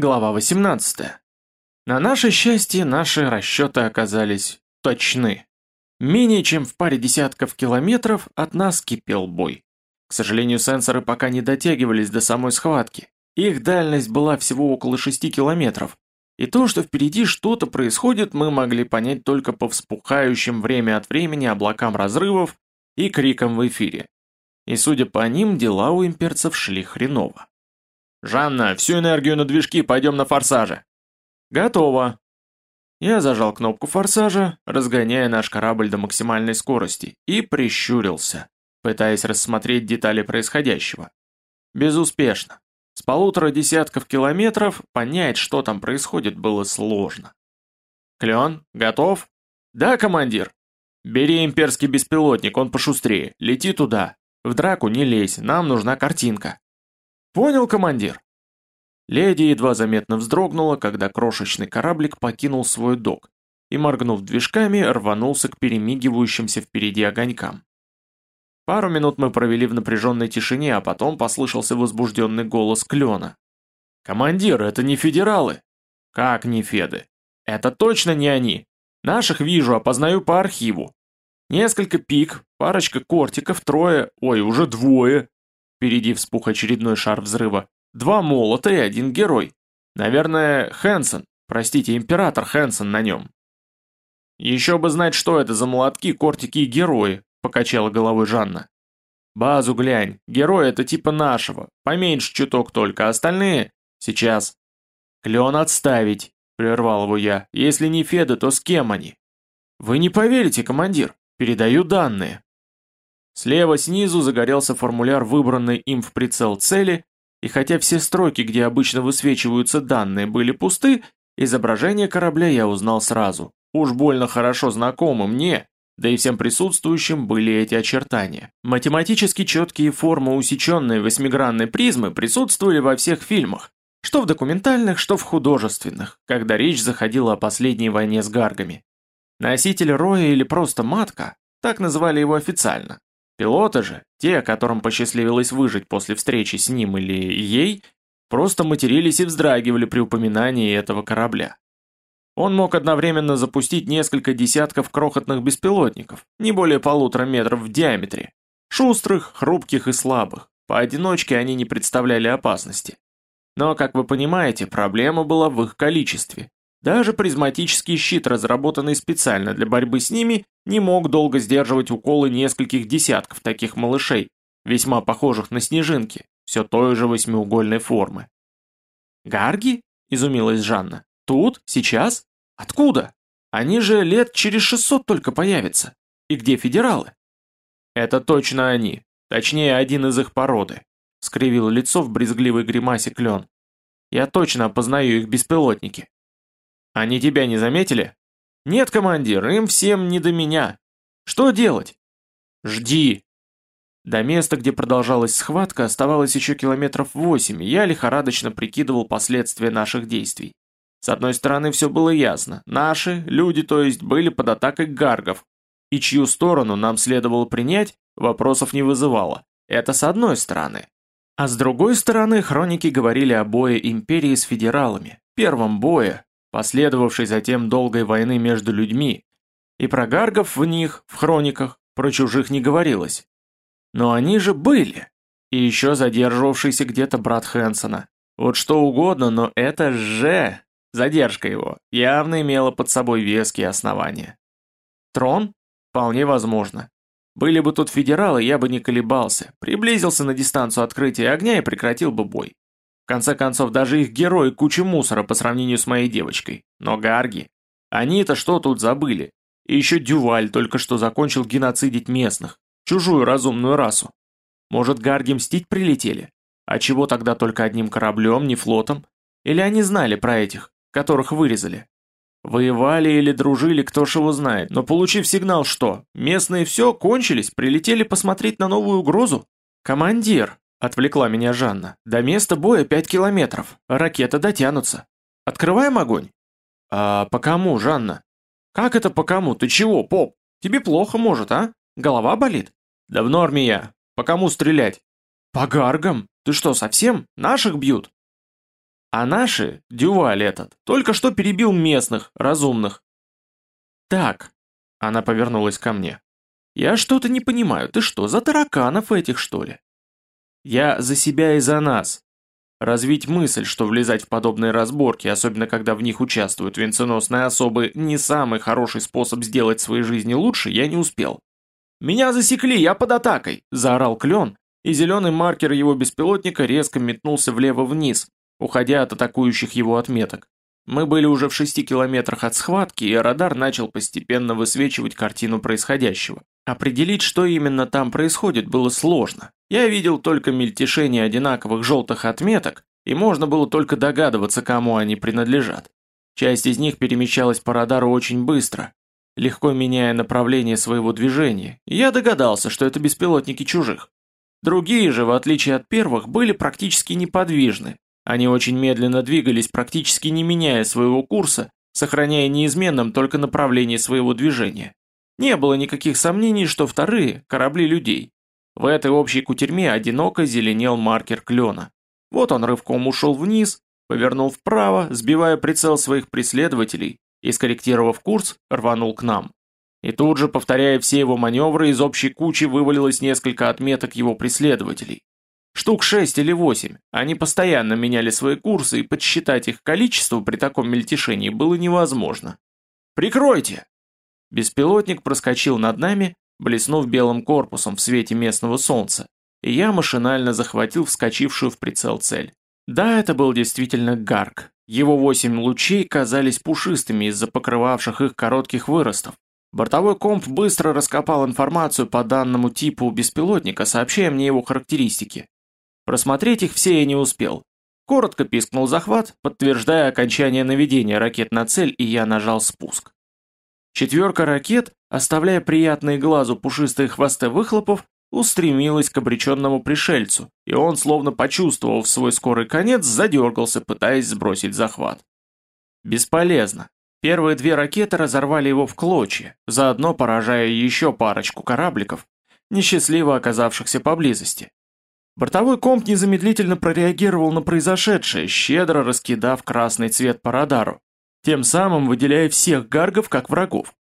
Глава 18. На наше счастье, наши расчеты оказались точны. Менее чем в паре десятков километров от нас кипел бой. К сожалению, сенсоры пока не дотягивались до самой схватки. Их дальность была всего около 6 километров. И то, что впереди что-то происходит, мы могли понять только по вспухающим время от времени облакам разрывов и крикам в эфире. И судя по ним, дела у имперцев шли хреново. «Жанна, всю энергию на движки, пойдем на форсаже!» «Готово!» Я зажал кнопку форсажа, разгоняя наш корабль до максимальной скорости, и прищурился, пытаясь рассмотреть детали происходящего. Безуспешно. С полутора десятков километров понять, что там происходит, было сложно. «Клен, готов?» «Да, командир!» «Бери имперский беспилотник, он пошустрее, лети туда. В драку не лезь, нам нужна картинка». «Понял, командир!» Леди едва заметно вздрогнула, когда крошечный кораблик покинул свой док и, моргнув движками, рванулся к перемигивающимся впереди огонькам. Пару минут мы провели в напряженной тишине, а потом послышался возбужденный голос Клена. «Командир, это не федералы!» «Как не феды?» «Это точно не они! Наших вижу, опознаю по архиву. Несколько пик, парочка кортиков, трое, ой, уже двое, Впереди вспух очередной шар взрыва. Два молота и один герой. Наверное, Хэнсон. Простите, император Хэнсон на нем. Еще бы знать, что это за молотки, кортики и герои, покачала головой Жанна. Базу глянь, герой это типа нашего, поменьше чуток только, остальные... Сейчас. Клен отставить, прервал его я. Если не Феды, то с кем они? Вы не поверите, командир, передаю данные. Слева снизу загорелся формуляр выбранной им в прицел цели, и хотя все строки, где обычно высвечиваются данные, были пусты, изображение корабля я узнал сразу. Уж больно хорошо знакомы мне, да и всем присутствующим были эти очертания. Математически четкие формы усеченной восьмигранной призмы присутствовали во всех фильмах, что в документальных, что в художественных, когда речь заходила о последней войне с гаргами. Носитель роя или просто матка, так называли его официально, Пилоты же, те, которым посчастливилось выжить после встречи с ним или ей, просто матерились и вздрагивали при упоминании этого корабля. Он мог одновременно запустить несколько десятков крохотных беспилотников, не более полутора метров в диаметре. Шустрых, хрупких и слабых. Поодиночке они не представляли опасности. Но, как вы понимаете, проблема была в их количестве. Даже призматический щит, разработанный специально для борьбы с ними, не мог долго сдерживать уколы нескольких десятков таких малышей, весьма похожих на снежинки, все той же восьмиугольной формы. «Гарги?» – изумилась Жанна. «Тут? Сейчас? Откуда? Они же лет через шестьсот только появятся. И где федералы?» «Это точно они, точнее один из их породы», – скривил лицо в брезгливой гримасе клен. «Я точно опознаю их беспилотники». Они тебя не заметили? Нет, командир, им всем не до меня. Что делать? Жди. До места, где продолжалась схватка, оставалось еще километров восемь, и я лихорадочно прикидывал последствия наших действий. С одной стороны, все было ясно. Наши, люди, то есть, были под атакой гаргов. И чью сторону нам следовало принять, вопросов не вызывало. Это с одной стороны. А с другой стороны, хроники говорили о бое империи с федералами. Первом бое, последовавшей затем долгой войны между людьми, и про гаргов в них, в хрониках, про чужих не говорилось. Но они же были, и еще задерживавшийся где-то брат Хэнсона. Вот что угодно, но это же... Задержка его явно имела под собой веские основания. Трон? Вполне возможно. Были бы тут федералы, я бы не колебался, приблизился на дистанцию открытия огня и прекратил бы бой конце концов, даже их герой куча мусора по сравнению с моей девочкой. Но гарги... Они-то что тут забыли? И еще Дюваль только что закончил геноцидить местных, чужую разумную расу. Может, гарги мстить прилетели? А чего тогда только одним кораблем, не флотом? Или они знали про этих, которых вырезали? Воевали или дружили, кто ж его знает, но получив сигнал, что местные все, кончились, прилетели посмотреть на новую угрозу? Командир, Отвлекла меня Жанна. До места боя пять километров. Ракеты дотянутся. Открываем огонь? А по кому, Жанна? Как это по кому? Ты чего, поп? Тебе плохо может, а? Голова болит? Да в норме я. По кому стрелять? По гаргам? Ты что, совсем? Наших бьют? А наши, Дюваль этот, только что перебил местных, разумных. Так, она повернулась ко мне. Я что-то не понимаю, ты что, за тараканов этих, что ли? Я за себя и за нас. Развить мысль, что влезать в подобные разборки, особенно когда в них участвуют венценосные особы, не самый хороший способ сделать своей жизни лучше, я не успел. «Меня засекли, я под атакой!» – заорал Клен, и зеленый маркер его беспилотника резко метнулся влево-вниз, уходя от атакующих его отметок. Мы были уже в шести километрах от схватки, и радар начал постепенно высвечивать картину происходящего. Определить, что именно там происходит, было сложно. Я видел только мельтешение одинаковых желтых отметок, и можно было только догадываться, кому они принадлежат. Часть из них перемещалась по радару очень быстро, легко меняя направление своего движения, и я догадался, что это беспилотники чужих. Другие же, в отличие от первых, были практически неподвижны. Они очень медленно двигались, практически не меняя своего курса, сохраняя неизменным только направление своего движения. Не было никаких сомнений, что вторые – корабли людей. В этой общей кутерьме одиноко зеленел маркер клена. Вот он рывком ушел вниз, повернул вправо, сбивая прицел своих преследователей и, скорректировав курс, рванул к нам. И тут же, повторяя все его маневры, из общей кучи вывалилось несколько отметок его преследователей. Штук шесть или восемь, они постоянно меняли свои курсы, и подсчитать их количество при таком мельтешении было невозможно. «Прикройте!» Беспилотник проскочил над нами, блеснув белым корпусом в свете местного солнца, и я машинально захватил вскочившую в прицел цель. Да, это был действительно Гарк. Его восемь лучей казались пушистыми из-за покрывавших их коротких выростов. Бортовой комп быстро раскопал информацию по данному типу беспилотника, сообщая мне его характеристики. Просмотреть их все я не успел. Коротко пискнул захват, подтверждая окончание наведения ракет на цель, и я нажал спуск. Четверка ракет, оставляя приятные глазу пушистые хвосты выхлопов, устремилась к обреченному пришельцу, и он, словно почувствовав свой скорый конец, задергался, пытаясь сбросить захват. Бесполезно. Первые две ракеты разорвали его в клочья, заодно поражая еще парочку корабликов, несчастливо оказавшихся поблизости. Бортовой комп незамедлительно прореагировал на произошедшее, щедро раскидав красный цвет по радару, тем самым выделяя всех гаргов как врагов.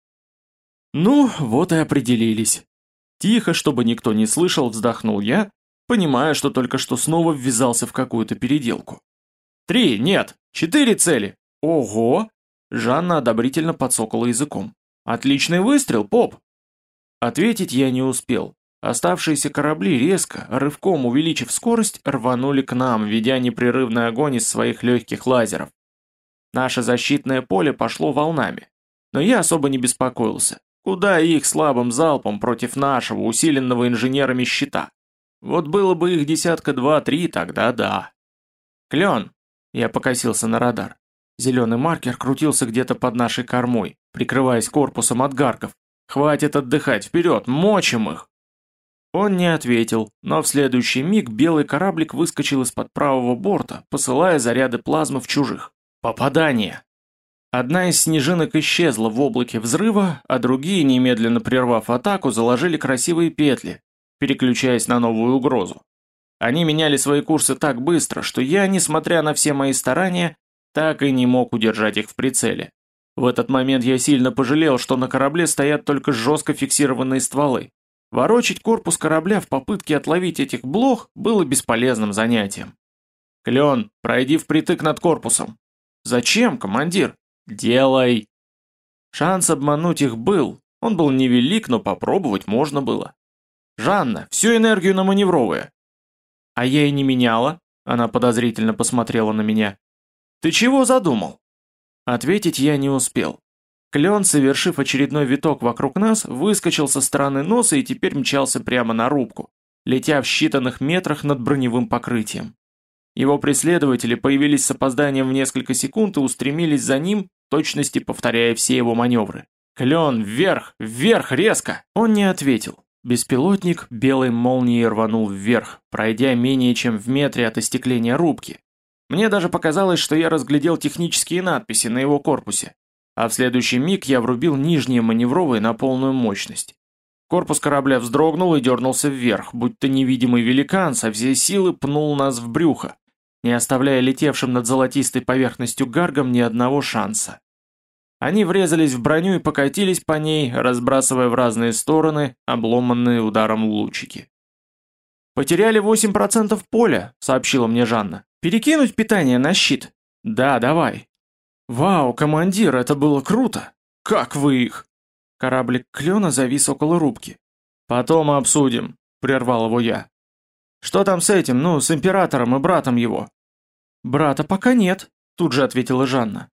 Ну, вот и определились. Тихо, чтобы никто не слышал, вздохнул я, понимая, что только что снова ввязался в какую-то переделку. «Три, нет, четыре цели! Ого!» Жанна одобрительно подсокала языком. «Отличный выстрел, поп!» Ответить я не успел. Оставшиеся корабли резко, рывком увеличив скорость, рванули к нам, ведя непрерывный огонь из своих легких лазеров. Наше защитное поле пошло волнами. Но я особо не беспокоился. Куда их слабым залпом против нашего, усиленного инженерами щита? Вот было бы их десятка два-три, тогда да. Клен! Я покосился на радар. Зеленый маркер крутился где-то под нашей кормой, прикрываясь корпусом от гарков. Хватит отдыхать, вперед, мочим их! Он не ответил, но в следующий миг белый кораблик выскочил из-под правого борта, посылая заряды плазмы в чужих. Попадание! Одна из снежинок исчезла в облаке взрыва, а другие, немедленно прервав атаку, заложили красивые петли, переключаясь на новую угрозу. Они меняли свои курсы так быстро, что я, несмотря на все мои старания, так и не мог удержать их в прицеле. В этот момент я сильно пожалел, что на корабле стоят только жестко фиксированные стволы. Ворочить корпус корабля в попытке отловить этих блох было бесполезным занятием. «Клен, пройди впритык над корпусом», «Зачем, командир?» «Делай!» Шанс обмануть их был, он был невелик, но попробовать можно было. «Жанна, всю энергию на маневровые!» «А я и не меняла», она подозрительно посмотрела на меня. «Ты чего задумал?» Ответить я не успел. Клен, совершив очередной виток вокруг нас, выскочил со стороны носа и теперь мчался прямо на рубку, летя в считанных метрах над броневым покрытием. Его преследователи появились с опозданием в несколько секунд и устремились за ним, точности повторяя все его маневры. «Клен, вверх! Вверх, резко!» Он не ответил. Беспилотник белой молнией рванул вверх, пройдя менее чем в метре от остекления рубки. Мне даже показалось, что я разглядел технические надписи на его корпусе. А в следующий миг я врубил нижние маневровые на полную мощность. Корпус корабля вздрогнул и дернулся вверх, будто невидимый великан со всей силы пнул нас в брюхо не оставляя летевшим над золотистой поверхностью гаргом ни одного шанса. Они врезались в броню и покатились по ней, разбрасывая в разные стороны обломанные ударом лучики. «Потеряли 8% поля», — сообщила мне Жанна. «Перекинуть питание на щит?» «Да, давай». «Вау, командир, это было круто! Как вы их?» Кораблик Клена завис около рубки. «Потом обсудим», — прервал его я. «Что там с этим, ну, с императором и братом его?» «Брата пока нет», — тут же ответила Жанна.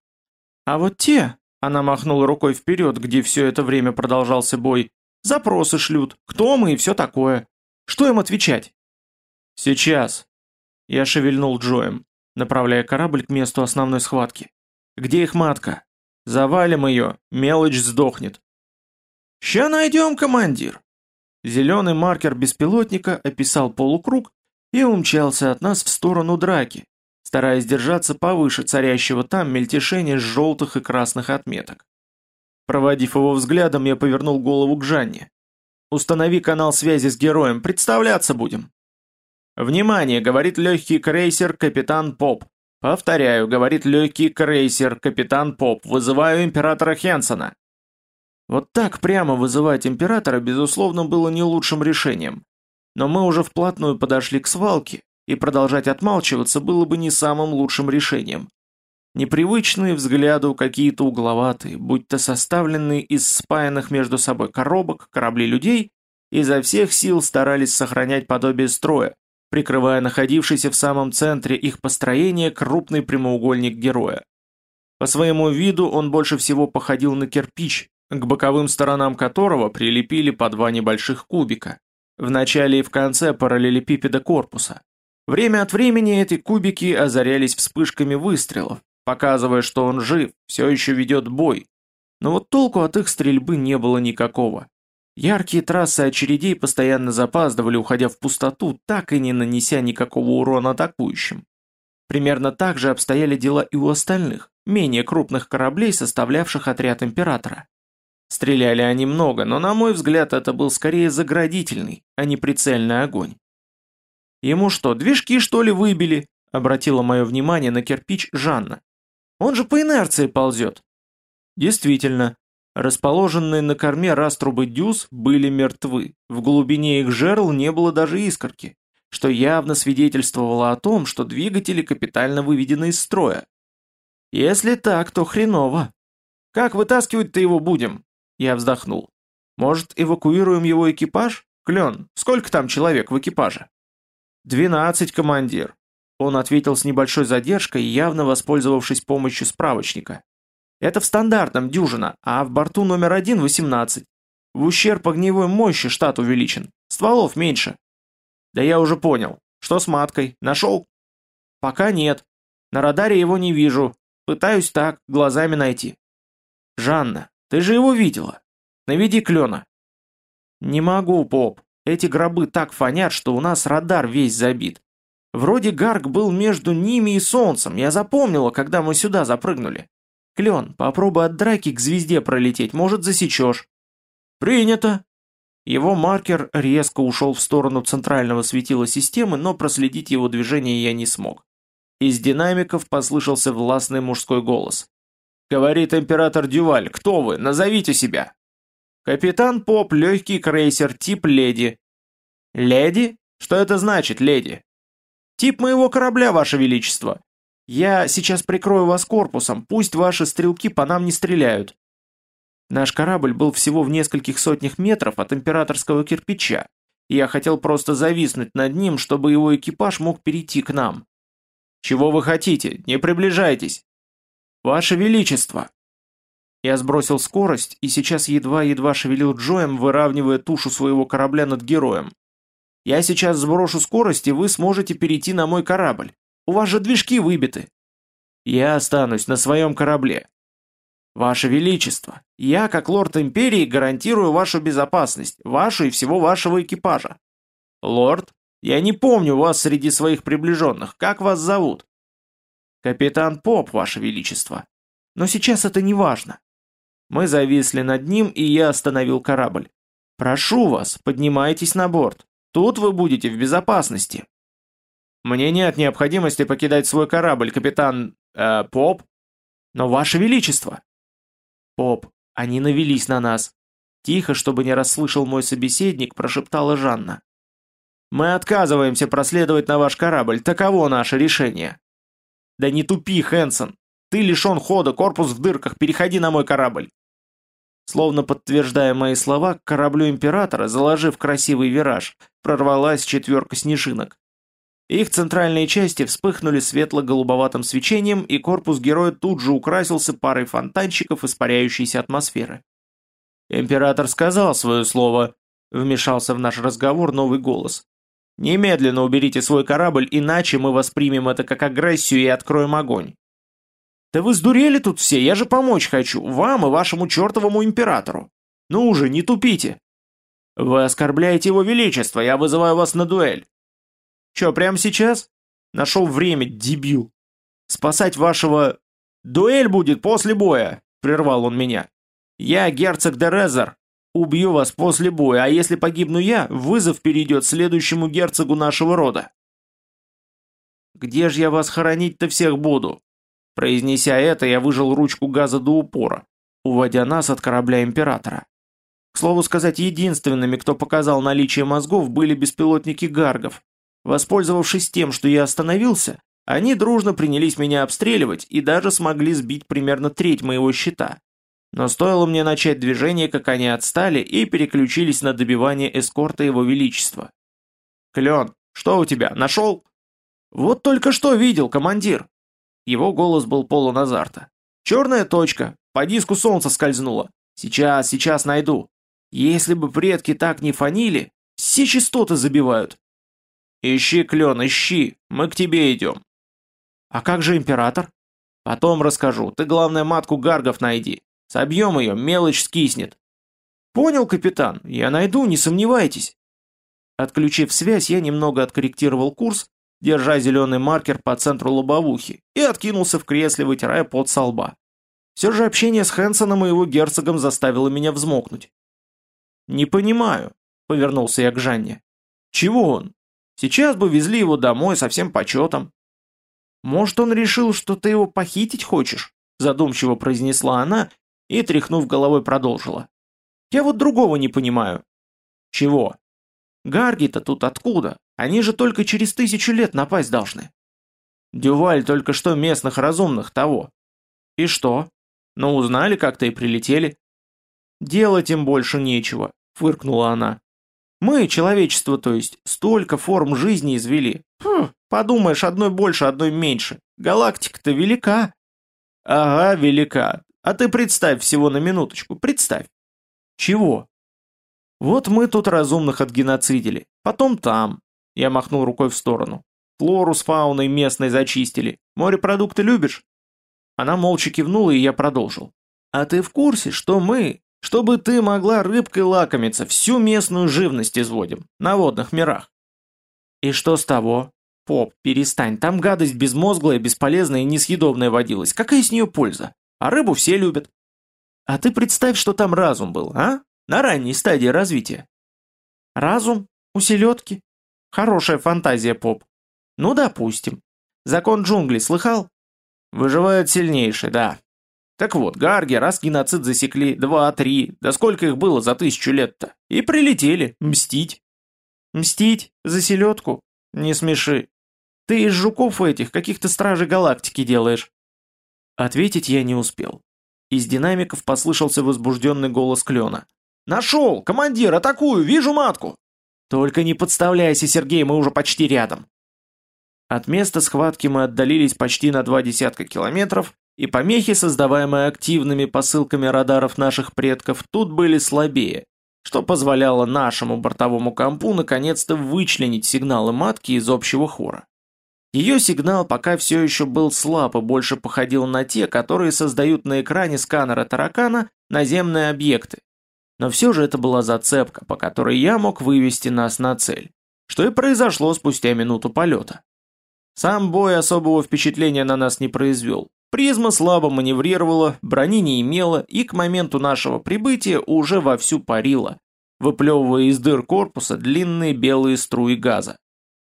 «А вот те, она махнула рукой вперед, где все это время продолжался бой. Запросы шлют. Кто мы и все такое. Что им отвечать? Сейчас. Я шевельнул Джоем, направляя корабль к месту основной схватки. Где их матка? Завалим ее, мелочь сдохнет. Ща найдем, командир. Зеленый маркер беспилотника описал полукруг и умчался от нас в сторону драки, стараясь держаться повыше царящего там мельтешения желтых и красных отметок. Проводив его взглядом, я повернул голову к Жанне. «Установи канал связи с героем, представляться будем!» «Внимание!» — говорит легкий крейсер «Капитан Поп». «Повторяю», — говорит легкий крейсер «Капитан Поп». «Вызываю императора Хенсона». Вот так прямо вызывать императора, безусловно, было не лучшим решением. Но мы уже вплотную подошли к свалке, и продолжать отмалчиваться было бы не самым лучшим решением. Непривычные взгляду какие-то угловатые, будь то составленные из спаянных между собой коробок, корабли людей, изо всех сил старались сохранять подобие строя, прикрывая находившийся в самом центре их построения крупный прямоугольник героя. По своему виду он больше всего походил на кирпич, к боковым сторонам которого прилепили по два небольших кубика, в начале и в конце параллелепипеда корпуса. Время от времени эти кубики озарялись вспышками выстрелов, показывая, что он жив, все еще ведет бой. Но вот толку от их стрельбы не было никакого. Яркие трассы очередей постоянно запаздывали, уходя в пустоту, так и не нанеся никакого урона атакующим. Примерно так же обстояли дела и у остальных, менее крупных кораблей, составлявших отряд Императора. Стреляли они много, но на мой взгляд это был скорее заградительный, а не прицельный огонь. Ему что, движки что ли выбили? Обратила мое внимание на кирпич Жанна. Он же по инерции ползет. Действительно, расположенные на корме раструбы дюз были мертвы. В глубине их жерл не было даже искорки, что явно свидетельствовало о том, что двигатели капитально выведены из строя. Если так, то хреново. Как вытаскивать-то его будем? Я вздохнул. Может, эвакуируем его экипаж? Клен, сколько там человек в экипаже? «Двенадцать, командир», — он ответил с небольшой задержкой, явно воспользовавшись помощью справочника. «Это в стандартном дюжина, а в борту номер один восемнадцать. В ущерб огневой мощи штат увеличен, стволов меньше». «Да я уже понял. Что с маткой? Нашел?» «Пока нет. На радаре его не вижу. Пытаюсь так, глазами найти». «Жанна, ты же его видела. Наведи клена». «Не могу, поп. Эти гробы так фонят, что у нас радар весь забит. Вроде Гарк был между ними и солнцем, я запомнила, когда мы сюда запрыгнули. Клен, попробуй от драки к звезде пролететь, может засечешь. Принято. Его маркер резко ушел в сторону центрального светила системы, но проследить его движение я не смог. Из динамиков послышался властный мужской голос. «Говорит император Дюваль, кто вы? Назовите себя!» Капитан Поп, легкий крейсер, тип леди. Леди? Что это значит, леди? Тип моего корабля, ваше величество. Я сейчас прикрою вас корпусом, пусть ваши стрелки по нам не стреляют. Наш корабль был всего в нескольких сотнях метров от императорского кирпича, и я хотел просто зависнуть над ним, чтобы его экипаж мог перейти к нам. Чего вы хотите? Не приближайтесь. Ваше Величество, я сбросил скорость и сейчас едва-едва шевелил Джоем, выравнивая тушу своего корабля над героем. Я сейчас сброшу скорость, и вы сможете перейти на мой корабль. У вас же движки выбиты. Я останусь на своем корабле. Ваше Величество, я, как лорд Империи, гарантирую вашу безопасность, вашу и всего вашего экипажа. Лорд, я не помню вас среди своих приближенных. Как вас зовут? Капитан Поп, ваше Величество. Но сейчас это не важно. Мы зависли над ним, и я остановил корабль. «Прошу вас, поднимайтесь на борт. Тут вы будете в безопасности». Мне нет необходимости покидать свой корабль, капитан... Э, Поп. Но ваше величество. Поп, они навелись на нас. Тихо, чтобы не расслышал мой собеседник, прошептала Жанна. Мы отказываемся проследовать на ваш корабль, таково наше решение. Да не тупи, Хэнсон. Ты лишен хода, корпус в дырках, переходи на мой корабль. Словно подтверждая мои слова, к кораблю Императора, заложив красивый вираж, прорвалась четверка снежинок. Их центральные части вспыхнули светло-голубоватым свечением, и корпус героя тут же украсился парой фонтанчиков испаряющейся атмосферы. «Император сказал свое слово», — вмешался в наш разговор новый голос. «Немедленно уберите свой корабль, иначе мы воспримем это как агрессию и откроем огонь». «Да вы сдурели тут все, я же помочь хочу, вам и вашему чертовому императору. Ну уже, не тупите!» «Вы оскорбляете его величество, я вызываю вас на дуэль!» «Че, прямо сейчас?» «Нашел время, дебил!» «Спасать вашего...» «Дуэль будет после боя!» — прервал он меня. «Я герцог Дерезер, убью вас после боя, а если погибну я, вызов перейдет следующему герцогу нашего рода». «Где же я вас хоронить-то всех буду?» Произнеся это, я выжал ручку газа до упора, уводя нас от корабля Императора. К слову сказать, единственными, кто показал наличие мозгов, были беспилотники Гаргов. Воспользовавшись тем, что я остановился, они дружно принялись меня обстреливать и даже смогли сбить примерно треть моего щита. Но стоило мне начать движение, как они отстали и переключились на добивание эскорта его величества. «Клен, что у тебя, нашел?» «Вот только что видел, командир!» Его голос был полон азарта. «Черная точка! По диску солнца скользнула! Сейчас, сейчас найду! Если бы предки так не фанили, все частоты забивают!» «Ищи, клен, ищи! Мы к тебе идем!» «А как же император?» «Потом расскажу. Ты, главное, матку Гаргов найди. Собьем ее, мелочь скиснет». «Понял, капитан. Я найду, не сомневайтесь». Отключив связь, я немного откорректировал курс держа зеленый маркер по центру лобовухи, и откинулся в кресле, вытирая пот со лба. Все же общение с Хэнсоном и его герцогом заставило меня взмокнуть. «Не понимаю», — повернулся я к Жанне. «Чего он? Сейчас бы везли его домой со всем почетом». «Может, он решил, что ты его похитить хочешь?» задумчиво произнесла она и, тряхнув головой, продолжила. «Я вот другого не понимаю». «Чего?» «Гарги-то тут откуда? Они же только через тысячу лет напасть должны. Дюваль только что местных разумных того. И что? Ну, узнали как-то и прилетели. Делать им больше нечего, фыркнула она. Мы, человечество, то есть, столько форм жизни извели. Хм, подумаешь, одной больше, одной меньше. Галактика-то велика. Ага, велика. А ты представь всего на минуточку, представь. Чего? Вот мы тут разумных отгеноцидили, потом там, я махнул рукой в сторону. Флору с фауной местной зачистили. Морепродукты любишь? Она молча кивнула, и я продолжил. А ты в курсе, что мы, чтобы ты могла рыбкой лакомиться, всю местную живность изводим, на водных мирах? И что с того? Поп, перестань, там гадость безмозглая, бесполезная и несъедобная водилась. Какая с нее польза? А рыбу все любят. А ты представь, что там разум был, а? На ранней стадии развития. Разум? У селедки? Хорошая фантазия, поп. Ну, допустим. Закон джунглей слыхал? Выживает сильнейший, да. Так вот, гарги раз геноцид засекли, два, три, да сколько их было за тысячу лет-то? И прилетели, мстить. Мстить? За селедку? Не смеши. Ты из жуков этих каких-то стражей галактики делаешь. Ответить я не успел. Из динамиков послышался возбужденный голос Клена. «Нашел! Командир, атакую! Вижу матку!» «Только не подставляйся, Сергей, мы уже почти рядом». От места схватки мы отдалились почти на два десятка километров, и помехи, создаваемые активными посылками радаров наших предков, тут были слабее, что позволяло нашему бортовому компу наконец-то вычленить сигналы матки из общего хора. Ее сигнал пока все еще был слаб и больше походил на те, которые создают на экране сканера таракана наземные объекты, но все же это была зацепка, по которой я мог вывести нас на цель, что и произошло спустя минуту полета. Сам бой особого впечатления на нас не произвел. Призма слабо маневрировала, брони не имела и к моменту нашего прибытия уже вовсю парила, выплевывая из дыр корпуса длинные белые струи газа.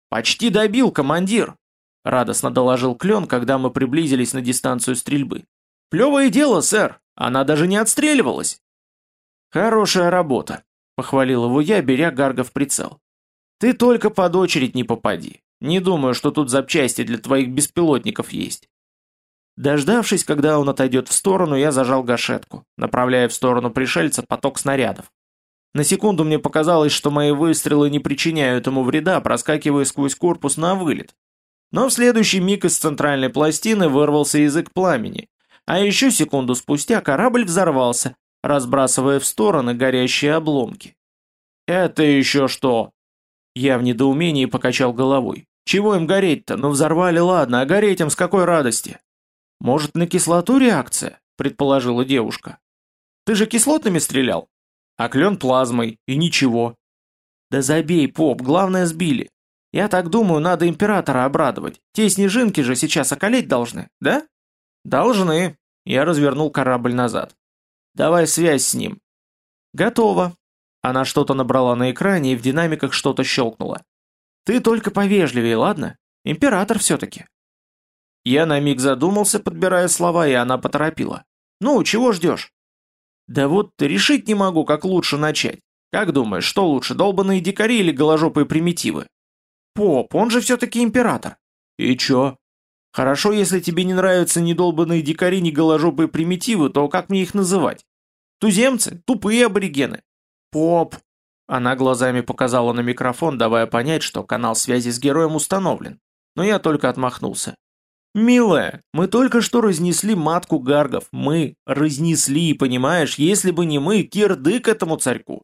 «Почти добил, командир!» — радостно доложил Клен, когда мы приблизились на дистанцию стрельбы. «Плевое дело, сэр! Она даже не отстреливалась!» «Хорошая работа», — похвалил его я, беря Гарга в прицел. «Ты только под очередь не попади. Не думаю, что тут запчасти для твоих беспилотников есть». Дождавшись, когда он отойдет в сторону, я зажал гашетку, направляя в сторону пришельца поток снарядов. На секунду мне показалось, что мои выстрелы не причиняют ему вреда, проскакивая сквозь корпус на вылет. Но в следующий миг из центральной пластины вырвался язык пламени, а еще секунду спустя корабль взорвался, разбрасывая в стороны горящие обломки. «Это еще что?» Я в недоумении покачал головой. «Чего им гореть-то? Ну взорвали, ладно, а гореть им с какой радости?» «Может, на кислоту реакция?» – предположила девушка. «Ты же кислотными стрелял?» А клен плазмой, и ничего. Да забей, поп, главное сбили. Я так думаю, надо императора обрадовать. Те снежинки же сейчас околеть должны, да? Должны. Я развернул корабль назад. Давай связь с ним. Готово. Она что-то набрала на экране и в динамиках что-то щелкнуло. Ты только повежливее, ладно? Император все-таки. Я на миг задумался, подбирая слова, и она поторопила. Ну, чего ждешь? Да вот решить не могу, как лучше начать. Как думаешь, что лучше, долбанные дикари или голожопые примитивы? Поп, он же все-таки император. И чё? Хорошо, если тебе не нравятся ни долбанные дикари, ни голожопые примитивы, то как мне их называть? Туземцы? Тупые аборигены? Поп. Она глазами показала на микрофон, давая понять, что канал связи с героем установлен. Но я только отмахнулся. «Милая, мы только что разнесли матку гаргов. Мы разнесли, понимаешь? Если бы не мы, кирдык этому царьку.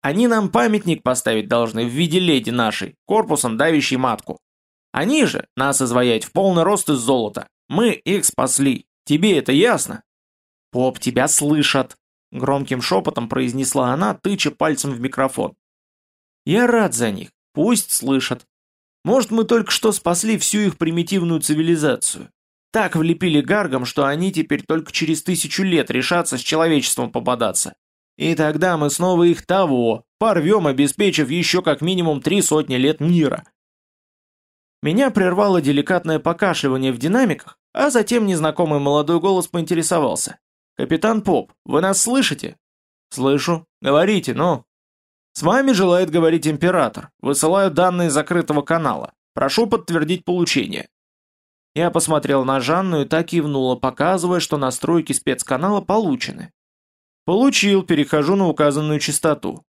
Они нам памятник поставить должны в виде леди нашей, корпусом давящей матку. Они же нас изваять в полный рост из золота. Мы их спасли. Тебе это ясно?» «Поп, тебя слышат!» Громким шепотом произнесла она, тыча пальцем в микрофон. «Я рад за них. Пусть слышат. Может, мы только что спасли всю их примитивную цивилизацию. Так влепили гаргам, что они теперь только через тысячу лет решатся с человечеством попадаться. И тогда мы снова их того, порвем, обеспечив еще как минимум три сотни лет мира. Меня прервало деликатное покашливание в динамиках, а затем незнакомый молодой голос поинтересовался. «Капитан Поп, вы нас слышите?» «Слышу. Говорите, ну». С вами желает говорить император. Высылаю данные закрытого канала. Прошу подтвердить получение. Я посмотрел на Жанну и так кивнула, показывая, что настройки спецканала получены. Получил, перехожу на указанную частоту.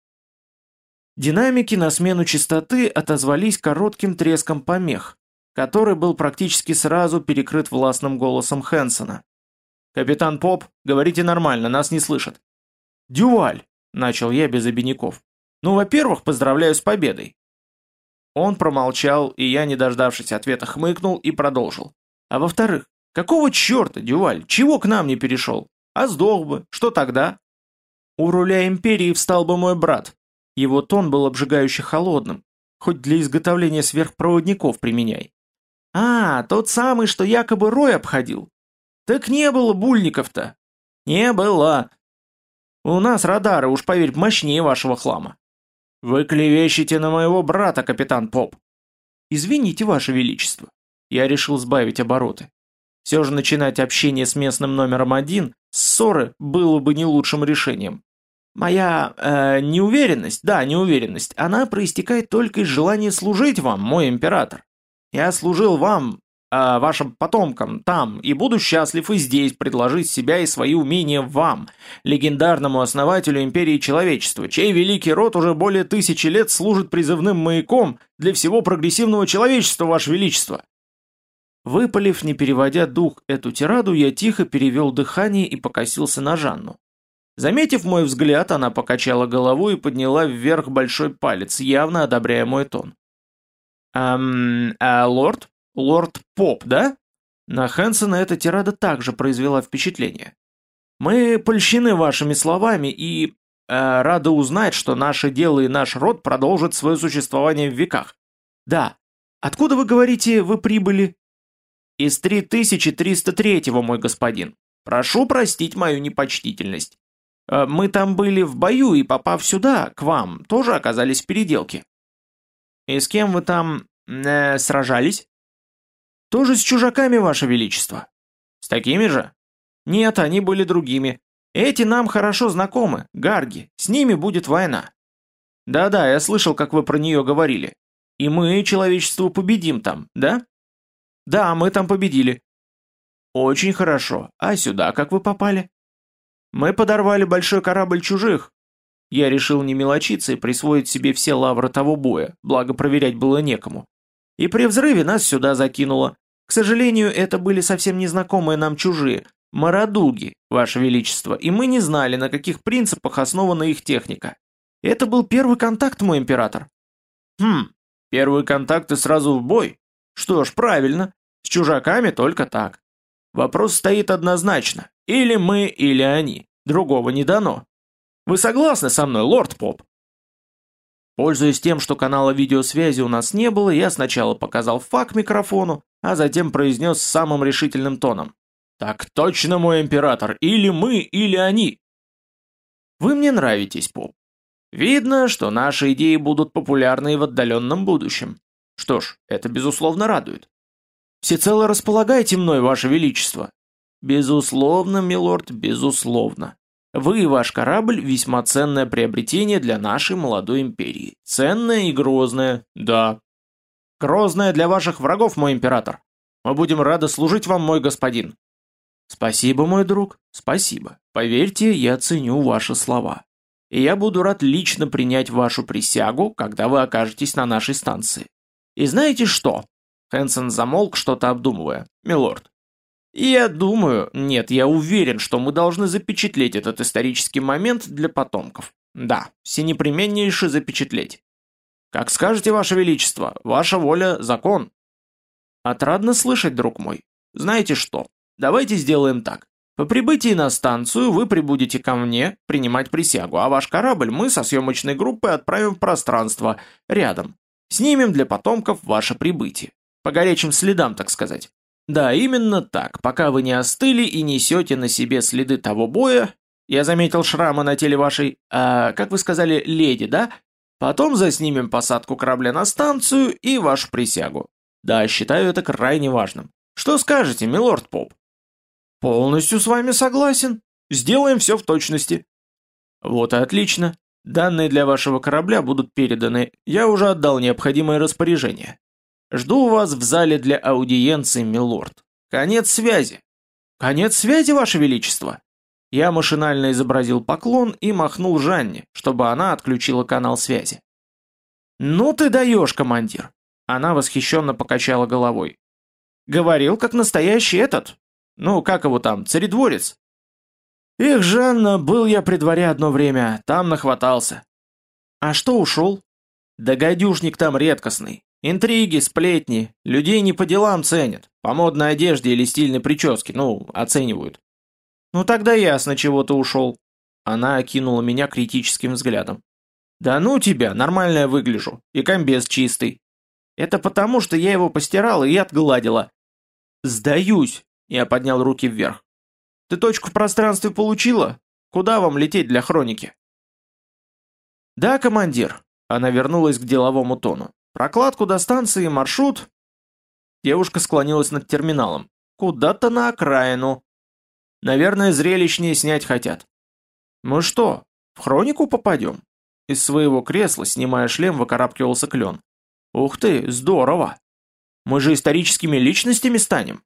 Динамики на смену частоты отозвались коротким треском помех, который был практически сразу перекрыт властным голосом Хэнсона. «Капитан Поп, говорите нормально, нас не слышат». «Дюваль», — начал я без обиняков. Ну, во-первых, поздравляю с победой. Он промолчал, и я, не дождавшись ответа, хмыкнул и продолжил. А во-вторых, какого черта, Дюваль, чего к нам не перешел? А сдох бы, что тогда? У руля империи встал бы мой брат. Его тон был обжигающе холодным, хоть для изготовления сверхпроводников применяй. А, тот самый, что якобы Рой обходил. Так не было бульников-то. Не было. У нас радары, уж поверь, мощнее вашего хлама. «Вы клевещете на моего брата, капитан Поп!» «Извините, ваше величество!» Я решил сбавить обороты. Все же начинать общение с местным номером один, ссоры, было бы не лучшим решением. Моя э, неуверенность, да, неуверенность, она проистекает только из желания служить вам, мой император. Я служил вам э, вашим потомкам там, и буду счастлив и здесь предложить себя и свои умения вам, легендарному основателю империи человечества, чей великий род уже более тысячи лет служит призывным маяком для всего прогрессивного человечества, ваше величество. Выпалив, не переводя дух эту тираду, я тихо перевел дыхание и покосился на Жанну. Заметив мой взгляд, она покачала головой и подняла вверх большой палец, явно одобряя мой тон. «Эм, а лорд?» Лорд Поп, да? На Хэнсона эта тирада также произвела впечатление. Мы польщены вашими словами и э, рады узнать, что наше дело и наш род продолжат свое существование в веках. Да. Откуда вы говорите, вы прибыли? Из 3303-го, мой господин. Прошу простить мою непочтительность. Э, мы там были в бою и, попав сюда, к вам, тоже оказались в переделке. И с кем вы там Э, сражались? Тоже с чужаками, Ваше Величество. С такими же? Нет, они были другими. Эти нам хорошо знакомы, гарги, с ними будет война. Да-да, я слышал, как вы про нее говорили. И мы человечеству победим там, да? Да, мы там победили. Очень хорошо. А сюда как вы попали? Мы подорвали большой корабль чужих. Я решил не мелочиться и присвоить себе все лавры того боя, благо проверять было некому. И при взрыве нас сюда закинуло. К сожалению, это были совсем незнакомые нам чужие, Марадуги, Ваше Величество, и мы не знали, на каких принципах основана их техника. Это был первый контакт, мой император. Хм, первый контакт и сразу в бой? Что ж, правильно, с чужаками только так. Вопрос стоит однозначно, или мы, или они, другого не дано. Вы согласны со мной, лорд Поп? Пользуясь тем, что канала видеосвязи у нас не было, я сначала показал факт микрофону, а затем произнес самым решительным тоном. «Так точно, мой император, или мы, или они!» «Вы мне нравитесь, Поп. Видно, что наши идеи будут популярны и в отдаленном будущем. Что ж, это безусловно радует. Всецело располагайте мной, ваше величество. Безусловно, милорд, безусловно. Вы и ваш корабль весьма ценное приобретение для нашей молодой империи. Ценное и грозное, да. Грозное для ваших врагов, мой император. Мы будем рады служить вам, мой господин. Спасибо, мой друг, спасибо. Поверьте, я ценю ваши слова. И я буду рад лично принять вашу присягу, когда вы окажетесь на нашей станции. И знаете что? Хэнсон замолк, что-то обдумывая. Милорд. Я думаю, нет, я уверен, что мы должны запечатлеть этот исторический момент для потомков. Да, всенепременнейше запечатлеть. Как скажете, Ваше Величество, ваша воля – закон. Отрадно слышать, друг мой. Знаете что, давайте сделаем так. По прибытии на станцию вы прибудете ко мне принимать присягу, а ваш корабль мы со съемочной группой отправим в пространство, рядом. Снимем для потомков ваше прибытие. По горячим следам, так сказать. Да, именно так, пока вы не остыли и несете на себе следы того боя, я заметил шрамы на теле вашей, а, как вы сказали, леди, да? Потом заснимем посадку корабля на станцию и вашу присягу. Да, считаю это крайне важным. Что скажете, милорд Поп? Полностью с вами согласен. Сделаем все в точности. Вот и отлично. Данные для вашего корабля будут переданы. Я уже отдал необходимое распоряжение. Жду вас в зале для аудиенции, милорд. Конец связи. Конец связи, ваше величество. Я машинально изобразил поклон и махнул Жанне, чтобы она отключила канал связи. «Ну ты даешь, командир!» Она восхищенно покачала головой. «Говорил, как настоящий этот. Ну, как его там, царедворец?» «Эх, Жанна, был я при дворе одно время, там нахватался». «А что ушел?» «Да гадюшник там редкостный. Интриги, сплетни, людей не по делам ценят, по модной одежде или стильной прическе, ну, оценивают. Ну тогда ясно, чего ты ушел. Она окинула меня критическим взглядом. Да ну тебя, нормально выгляжу, и комбез чистый. Это потому, что я его постирала и отгладила. Сдаюсь, я поднял руки вверх. Ты точку в пространстве получила? Куда вам лететь для хроники? Да, командир. Она вернулась к деловому тону. Прокладку до станции, маршрут. Девушка склонилась над терминалом. Куда-то на окраину. Наверное, зрелищнее снять хотят. Мы что, в хронику попадем? Из своего кресла, снимая шлем, выкарабкивался клен. Ух ты, здорово! Мы же историческими личностями станем.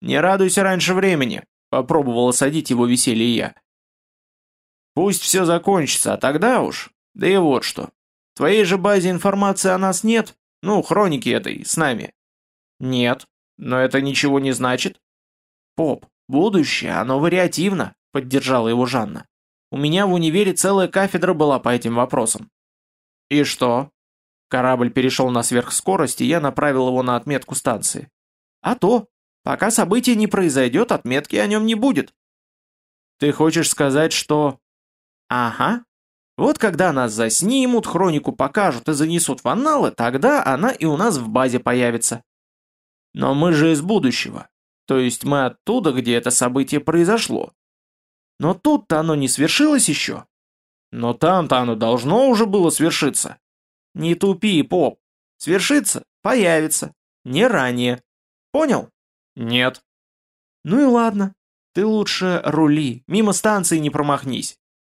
Не радуйся раньше времени, попробовала садить его веселье я. Пусть все закончится, а тогда уж. Да и вот что. Твоей же базе информации о нас нет? Ну, хроники этой, с нами. Нет, но это ничего не значит. Поп, будущее, оно вариативно, поддержала его Жанна. У меня в универе целая кафедра была по этим вопросам. И что? Корабль перешел на сверхскорость, и я направил его на отметку станции. А то, пока событие не произойдет, отметки о нем не будет. Ты хочешь сказать, что... Ага, вот когда нас заснимут, хронику покажут и занесут в анналы, тогда она и у нас в базе появится. Но мы же из будущего. То есть мы оттуда, где это событие произошло. Но тут-то оно не свершилось еще. Но там-то оно должно уже было свершиться. Не тупи, поп. Свершится? Появится. Не ранее. Понял? Нет. Ну и ладно. Ты лучше рули, мимо станции не промахнись.